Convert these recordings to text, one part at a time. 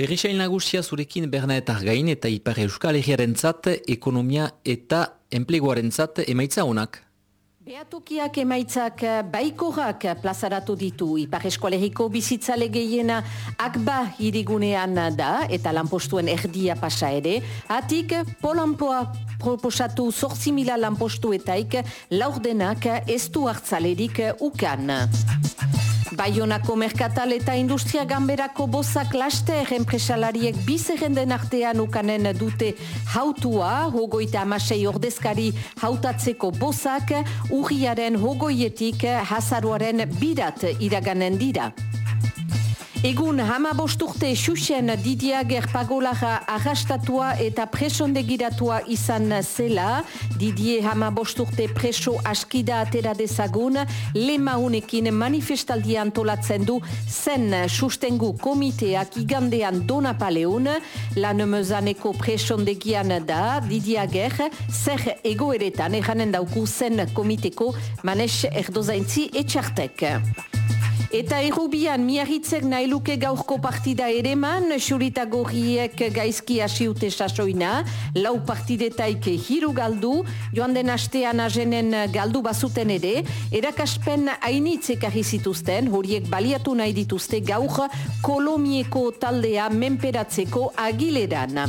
Berrisain nagusia zurekin berna eta gain eta ipar euskal egiaren zat, ekonomia eta enpleguaren zat emaitza honak. Beatokiak emaitzak baikorak plazaratu ditu Ipar Eskualeriko bizitzale gehiena akba irigunean da eta lanpostuen erdia pasa ere. Atik, polampoa proposatu zortzi mila lanpostuetaik laurdenak ez du hartzalerik ukan. Baionako merkatal eta industria gamberako bozak laster enpresalariek bizerrenden artean ukanen dute hautua, hogoita amasei ordezkari hautatzeko bozak, urriaren hogoietik hazaruaren birat iraganen dira. Egun hama bosturte xuxen Didia Gerpagolara arrastatua eta presondegiratua izan zela. Didie hama bosturte preso askida atera dezagun, lema unekin manifestaldi antolatzen du zen sustengu komiteak igandean dona paleun. Lan mezaneko presondegian da Didia Ger, zer egoeretan eranen dauku zen komiteko manes erdozaintzi etxartek. Eta errubian miarritzek nahi luke gaurko partida ere man, xurita gorriek gaizki asiute sasoina, lau partidetaik hiru galdu, joan den astean azenen galdu bazuten ere, erakaspen hainitzek zituzten, horiek baliatu nahi dituzte gaur kolomieko taldea menperatzeko agileran.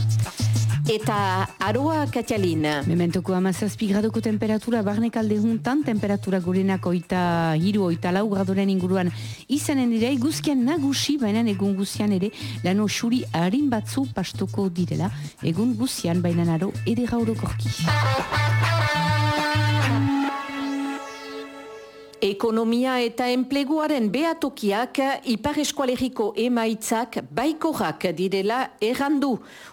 Eta aroa katxalin. Mementoko amazazpi gradoko temperatura barnek alde juntan, temperatura gorenako oita hiru oita lau gradoren inguruan izanen dira, guzkian nagusi, baina egun guzian ere, lano xuri harin batzu pastoko direla, egun guzian baina aro ere gauro korki. Ekonomia eta enpleguaren behatokiak ipar eskualeriko emaitzak baikorak direla errandu.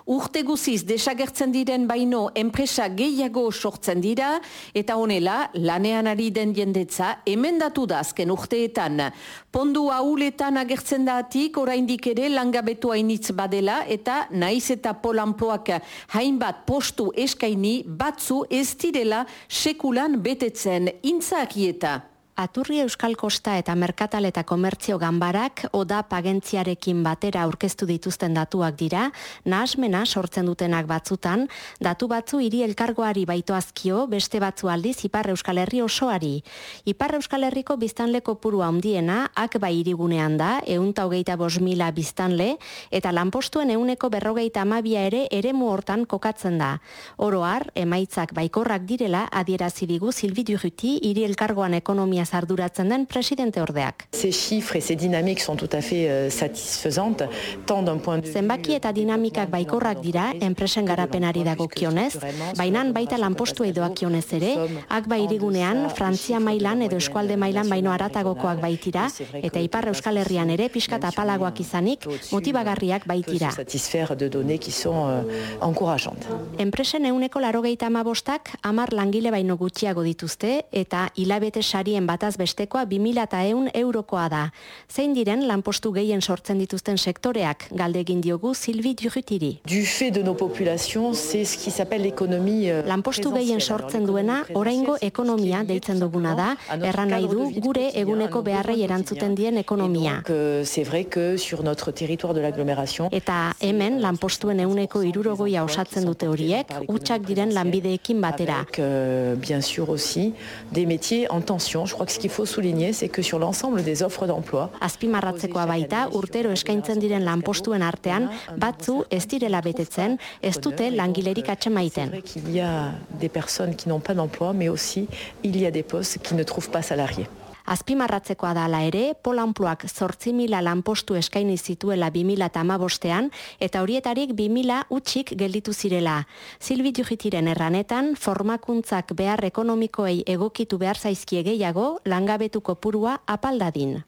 Urte guziz desagertzen diren baino enpresa gehiago sortzen dira eta honela lanean ari den jendetza emendatu da azken urteetan. Pondu hauletan agertzen datik oraindik ere langabetu hainitz badela eta naiz eta polanpoak hainbat postu eskaini batzu ez direla sekulan betetzen intzakieta. Aturri Euskal Kosta eta Merkatal eta Komertzio Ganbarak oda pagentziarekin batera aurkeztu dituzten datuak dira, nahasmena sortzen dutenak batzutan, datu batzu hiri elkargoari baitoazkio, beste batzu aldiz Ipar Euskal Herri osoari. Ipar Euskal Herriko biztanleko purua ondiena, ak bai irigunean da, eunta hogeita bos mila biztanle, eta lanpostuen euneko berrogeita amabia ere eremu hortan kokatzen da. Oroar, emaitzak baikorrak direla, adierazidigu Silvi Durruti, hiri elkargoan ekonomia arduratzen den presidente ordeak. Ces chiffres et ces dynamiques sont tout à fait euh, satisfaisantes tant d'un point de vue Zenbaki eta dinamikak baikorrak dira enpresen garapenari dagokionez, baina baita lanpostu edoakionez ere, ak bairigunean Frantzia mailan edo eskualde mailan baino aratagokoak baitira eta Ipar Euskal Herrian ere pixkat apalagoak izanik motibagarriak baitira. satisfaire de données qui sont euh, encourageantes. Enpresen euneko larogeita amabostak amar langile baino gutxiago dituzte eta hilabete sarien bataz bestekoa 2000 eta eun eurokoa da. Zein diren lanpostu gehien sortzen dituzten sektoreak galdegin diogu Silvi Durutiri. Du fait de nos populations, c'est ce qui s'appelle l'économie euh, Lanpostu gehien sortzen duena, oraingo ekonomia deitzen duguna da, erran nahi du gure eguneko beharrei erantzuten dien ekonomia. Euh, c'est vrai que sur notre territoire de l'agglomération, Eta hemen lanpostuen euneko irurogoia osatzen dute horiek, utxak diren lanbideekin batera. euh, bien sûr aussi des métiers en tension. Je crois que ce qu'il faut souligner, c'est que sur l'ensemble des offres d'emploi, Azpimarratzekoa baita, urtero eskaintzen diren lanpostuen artean, batzu ez direla betetzen, ez dute langilerik vrai qu'il y a des personnes qui n'ont pas d'emploi, mais aussi il y a des postes qui ne trouvent pas salariés. Azpimarratzekoa da ala ere, Polamploak zortzi mila lanpostu eskaini zituela 2000 eta amabostean, eta horietarik 2000 utxik gelditu zirela. Silvi Dujitiren erranetan, formakuntzak behar ekonomikoei egokitu behar zaizkie gehiago, langabetuko purua apaldadin.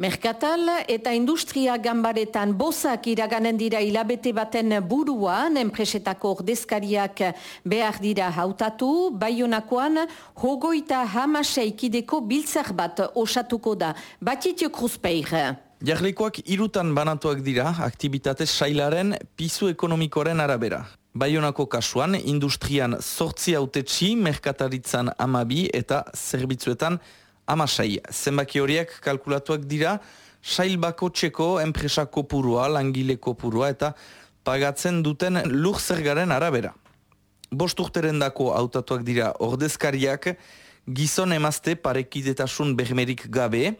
Merkatal eta industria gambaretan bozak iraganen dira hilabete baten buruan, enpresetako ordezkariak behar dira hautatu, baionakoan hogoita hamaseikideko biltzak bat osatuko da. Batitio Kruzpeir. Jarlikoak irutan banatuak dira aktibitate sailaren pizu ekonomikoren arabera. Baionako kasuan, industrian sortzi autetxi, merkataritzan amabi eta zerbitzuetan amasai. Zenbaki horiek kalkulatuak dira, sail bako txeko enpresa kopurua, langile kopurua eta pagatzen duten lur zergaren arabera. Bost urteren dako autatuak dira ordezkariak, gizon emazte parekidetasun behmerik gabe,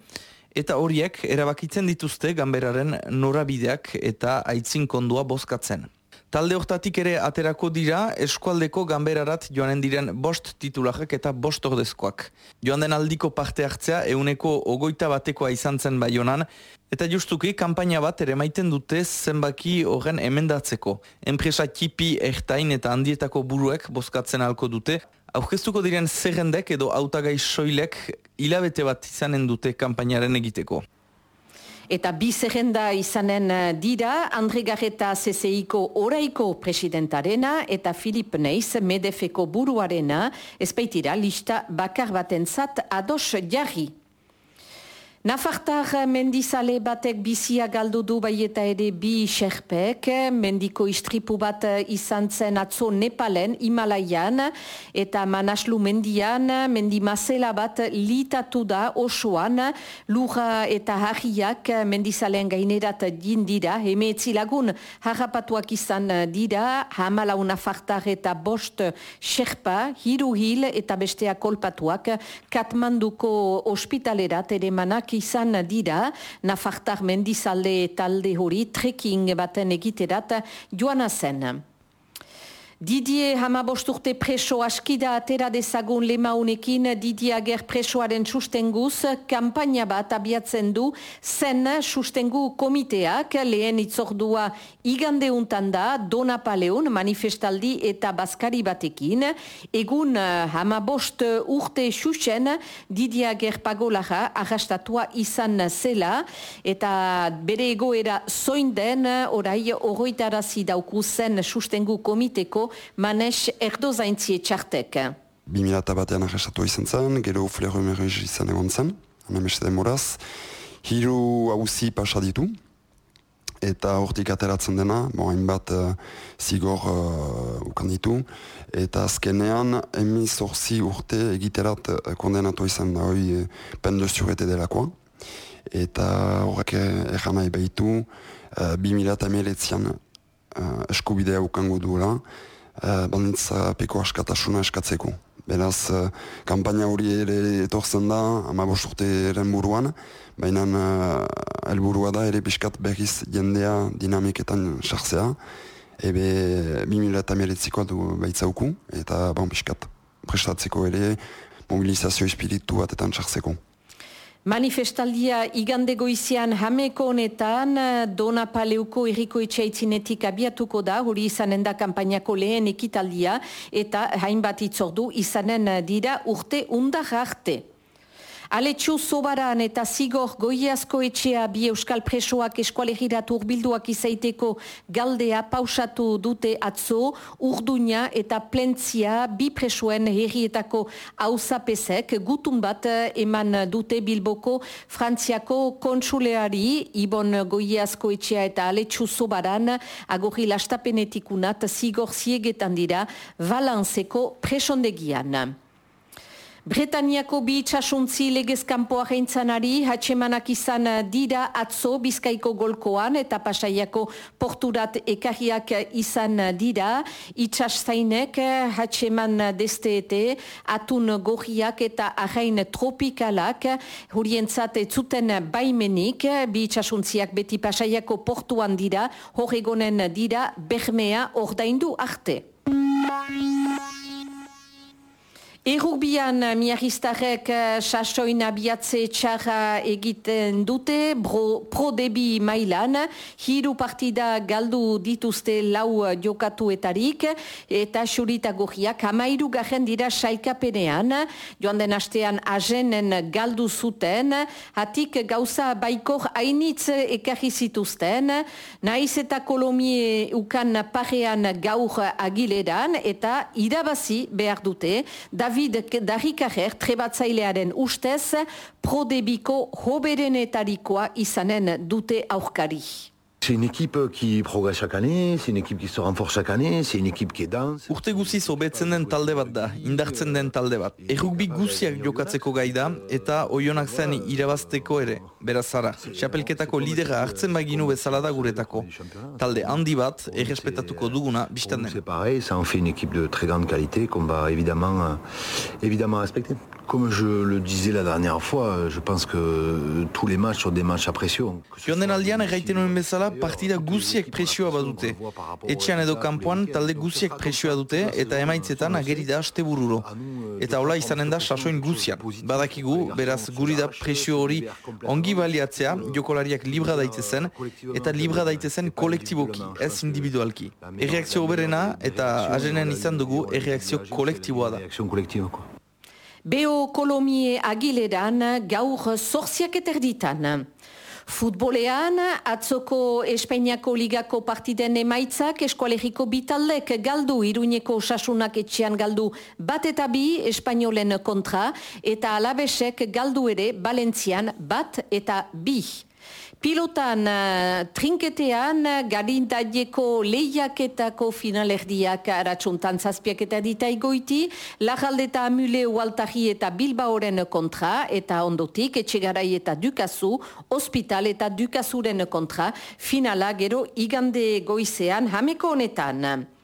eta horiek erabakitzen dituzte ganberaren norabideak eta aitzin kondua bozkatzen. Talde hortatik ere aterako dira eskualdeko ganberarat joanen diren bost titulajak eta bost ordezkoak. Joan den aldiko parte hartzea euneko ogoita batekoa izan zen baionan, eta justuki kanpaina bat ere maiten dute zenbaki horren emendatzeko. Enpresa kipi, ertain eta handietako buruek bozkatzen alko dute, Aurkeztuko diren zerrendek edo autagai soilek hilabete bat izanen dute kanpainaren egiteko. Eta bi zerrenda izanen eh, dira, Andre Garreta CCIko oraiko presidentarena eta Filip Neiz Medefeko buruarena, ezpeitira lista bakar baten zat ados jarri. Nafartar mendizale batek bizia galdu du bai eta ere bi xerpek, mendiko istripu bat izan zen atzo Nepalen, Himalaian, eta Manaslu mendian, mendi mazela bat litatu da osoan, lura eta harriak mendizaleen gainerat dira, hemetzi lagun harrapatuak izan dira, hamalau nafartar eta bost xerpa, hiru hil eta bestea kolpatuak, Katmanduko ospitalerat ere manak izan dira, Nafartar mendizalde talde hori trekking baten egiterat joana zen. Didier hamabosturte preso askida atera dezagun lema unekin Didier Ager presoaren sustenguz kampaina bat abiatzen du zen sustengu komiteak. Lehen itzordua igande untan da Dona Paleon manifestaldi eta Baskari batekin. Egun hamabost urte susen Didier Ager pagolaja arrastatua izan zela. Eta bere egoera zoin den orai oroitarazi dauku zen sustengu komiteko manes erdo zaintzie txartek. 2000 batean arrestatu izan zen, gero flero emerrez izan egon zen, beste demoraz. Hiru hauzi pasa ditu, eta hortik ateratzen dena, bon, hainbat uh, zigor uh, ukan eta azkenean emiz horzi urte egiterat uh, kondenatu izan da hori uh, pende zurete delakoa, eta horrek erran nahi behitu, uh, 2000 eta meletzian uh, eskubidea ukango duela, banditza peko askatasuna eskatzeko. Beraz, uh, kampaina hori ere etorzen da, ama urte eren buruan, baina uh, helburua da ere pixkat berriz jendea dinamiketan sartzea, ebe 2000 eta meretzikoa du baitzauku, eta bon, pixkat prestatzeko ere mobilizazio espiritu batetan sartzeko. Manifestaldia igande goizian hameko honetan Dona Paleuko erriko etxaitzinetik abiatuko da, hori izanen da kampainako lehen ekitaldia eta hainbat itzordu izanen dira urte undar arte. Aletxu sobaran eta zigor goiazko etxea bi euskal presoak eskualegiratu urbilduak izaiteko galdea pausatu dute atzo, urduña eta plentzia bi presoen herrietako hausapesek gutun bat eman dute bilboko frantziako kontsuleari ibon goiazko etxea eta aletxu sobaran agorri lastapenetikunat zigor ziegetan dira valanzeko presondegian. Bretaniako bi itxasuntzi legezkampoa ari, hatxemanak izan dira atzo bizkaiko golkoan eta pasaiako porturat ekarriak izan dira. Itxastainek hatxeman desteete, atun gorriak eta arrain tropikalak hurientzat zuten baimenik, bi itxasuntziak beti pasaiako portuan dira, horregonen dira, bermea ordaindu arte. Errugbian eh, miagistarek eh, sasoin abiatze txarra egiten dute pro debi mailan, hiru partida galdu dituzte lau jokatuetarik eta xurita gogiak hamairu garen dira saikapenean, joan den astean azenen galdu zuten, hatik gauza baikor hainitz ekarri zituzten, naiz eta kolomie ukan parean gaur agileran eta irabazi behar dute, David Darikajer trebatzailearen ustez prodebiko hoberenetarikoa izanen dute aurkari. C'est une équipe qui progresse chaque année, c'est une équipe qui se renforce chaque année, c'est une équipe qui est dense. Urte guziz hobetzen den talde bat da, indartzen den talde bat. Errugbi guziak jokatzeko gai da, eta oionak zen irabazteko ere. Beraz zara, xapelketako lidera hartzen baginu bezala da guretako. Talde handi bat, errespetatuko duguna, biztan den. C'est pareil, ça en fait une équipe de très grande qualité qu'on va évidemment, euh, évidemment respecter. Comme je le disais la dernière fois, euh, je pense que euh, tous les matchs sont des matchs à pression. Joan den aldean erraiten nuen bezala, partida guziek presioa badute. Etxean edo kanpoan talde guziek presioa dute eta emaitzetan ageri da aste bururo. Eta hola izanen da sasoin guzian. Badakigu, beraz guri da presio hori ongi baliatzea, jokolariak libra daitezen, eta libra daitezen kolektiboki, ez individualki. Erreakzio oberena eta azenen izan dugu erreakzio kolektiboa da. Beo Kolomie Agileran gaur zorziak eterditan. Futbolean, atzoko Espainiako ligako partiden emaitzak eskualeriko bitaldek galdu iruñeko osasunak etxean galdu bat eta bi espainolen kontra eta alabesek galdu ere Valentzian bat eta bi. Pilotan uh, trinketean garintaieko lehiaketako finalerdiak aratsuntan zazpiak eta ditaigoiti, lajalde eta amule ualtari eta bilbaoren kontra, eta ondotik etxegarai eta dukazu, hospital eta dukazuren kontra, finala gero igande goizean hameko honetan.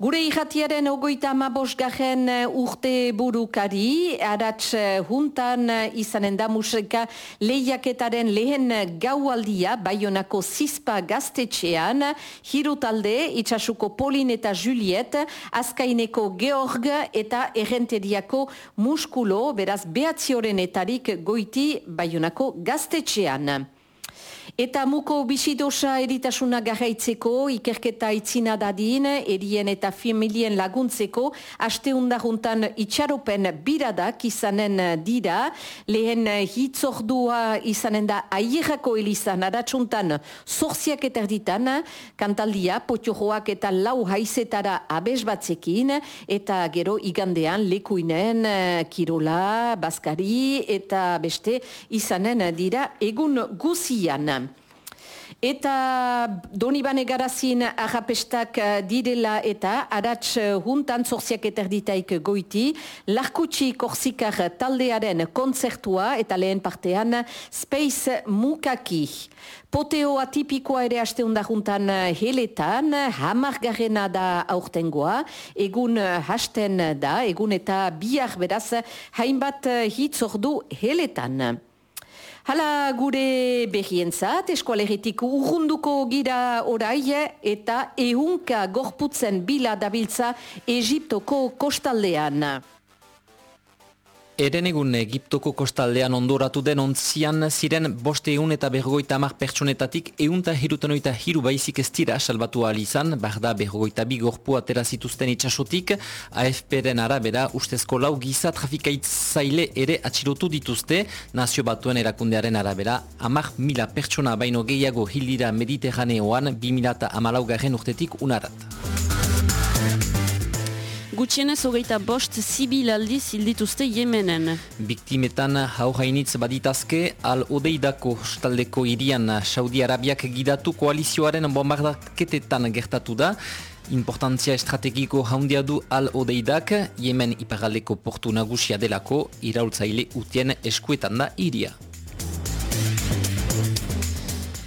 Gure irratiaren ogoita amabosgarren urte burukari, aratz juntan izanen da musika lehiaketaren lehen gaualdia Baionako zizpa gaztetxean, hiru talde itxasuko Polin eta Juliet, azkaineko Georg eta errenteriako muskulo, beraz behatzioren etarik goiti Baionako gaztetxean. Eta muko bisidosa eritasuna garraitzeko, ikerketa itzina dadin, erien eta familien laguntzeko, aste undaruntan itxaropen biradak izanen dira, lehen hitzordua izanen da aierrako elizan, adatsuntan zorziak eta erditan, kantaldia, potiojoak eta lau haizetara abes batzekin, eta gero igandean lekuinen, kirola, baskari, eta beste izanen dira egun guzian. Eta Donibane garazin agapestak eh, direla eta aratz juntan zorziak eterditaik goiti, larkutsi korsikar taldearen kontzertua eta lehen partean Space Mukaki. Poteo atipikoa ere aste juntan heletan, hamargarrena da aurtengoa, egun hasten da, egun eta biar beraz, hainbat hitzordu heletan. Hala gure behientzat, eskualegitik urrunduko gira orai eta ehunka gorputzen bila dabiltza Egiptoko kostaldean. Eren egun Egiptoko kostaldean ondoratu den ontzian ziren boste egun eta bergoita amak pertsonetatik eunta hirutenoita hiru baizik ez dira salbatu izan, barda bergoita bi gorpu atera zituzten itxasotik, AFP-ren arabera ustezko lau giza trafikaitzaile ere atxilotu dituzte, nazio batuen erakundearen arabera, amak mila pertsona baino gehiago hildira mediterraneoan, bi mila eta amalaugarren urtetik unarat. Gutxienez hogeita bost zibil aldiz hildituzte Yemenen. Biktimetan hauhainitz baditazke, al odeidako staldeko irian Saudi Arabiak gidatu koalizioaren bombardaketetan gertatu da. Importantzia estrategiko haundia du al odeidak, Yemen iparaldeko portu nagusia delako, iraultzaile utien eskuetan da iria.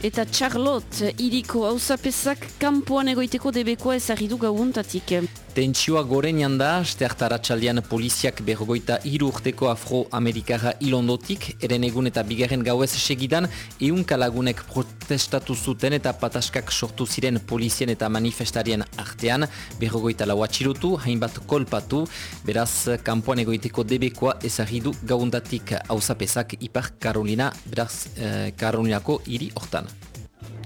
Eta Charlotte, iriko hausapezak kanpoan egoiteko debekoa ezagidu gauuntatik. Tentsioa gorenean da, steartara txaldean poliziak berrogoita hiru urteko afroamerikara ilondotik, eren egun eta bigarren gauez segidan, eunka lagunek protestatu zuten eta pataskak sortu ziren polizien eta manifestarien artean, berrogoita lau atxirutu, hainbat kolpatu, beraz, kanpoan egoiteko debekoa ezagidu gaundatik hausapezak ipar Karolina, beraz, eh, Karolinako hiri hortan.